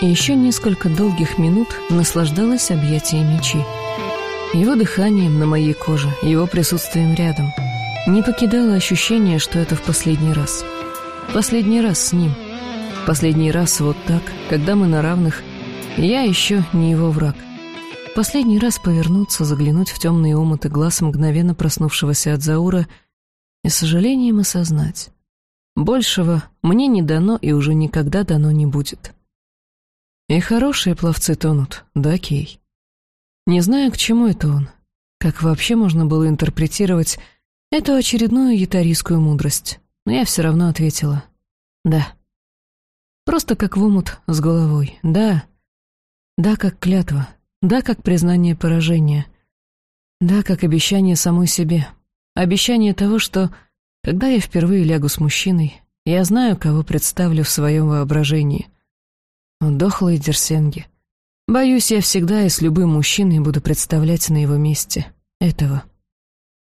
и еще несколько долгих минут наслаждалась объятиями Чи. Его дыханием на моей коже, его присутствием рядом. Не покидало ощущение, что это в последний раз. Последний раз с ним. Последний раз вот так, когда мы на равных, я еще не его враг. Последний раз повернуться, заглянуть в темные омуты глаз мгновенно проснувшегося от Заура и сожалением осознать. Большего мне не дано и уже никогда дано не будет. И хорошие пловцы тонут, да, Кей? Не знаю, к чему это он. Как вообще можно было интерпретировать эту очередную ятарийскую мудрость? Но я все равно ответила «да». Просто как в умут с головой «да». Да, как клятва. Да, как признание поражения. Да, как обещание самой себе. Обещание того, что, когда я впервые лягу с мужчиной, я знаю, кого представлю в своем воображении. Дохлые дерсенги. Боюсь, я всегда и с любым мужчиной буду представлять на его месте этого.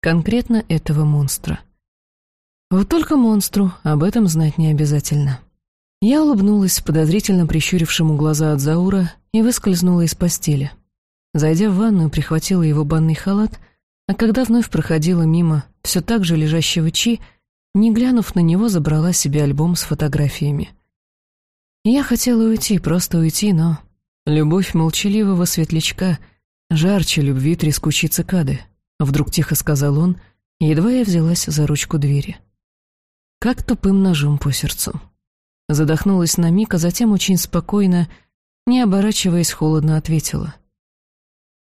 Конкретно этого монстра. Вот только монстру об этом знать не обязательно. Я улыбнулась подозрительно прищурившему глаза от Заура и выскользнула из постели. Зайдя в ванную, прихватила его банный халат, а когда вновь проходила мимо все так же лежащего Чи, не глянув на него, забрала себе альбом с фотографиями. Я хотела уйти, просто уйти, но... Любовь молчаливого светлячка жарче любви трескучей цикады, вдруг тихо сказал он, едва я взялась за ручку двери. Как тупым ножом по сердцу. Задохнулась на миг, а затем очень спокойно, не оборачиваясь, холодно ответила.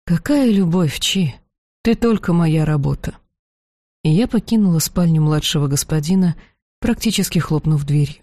«Какая любовь, Чи? Ты только моя работа». И я покинула спальню младшего господина, практически хлопнув дверью.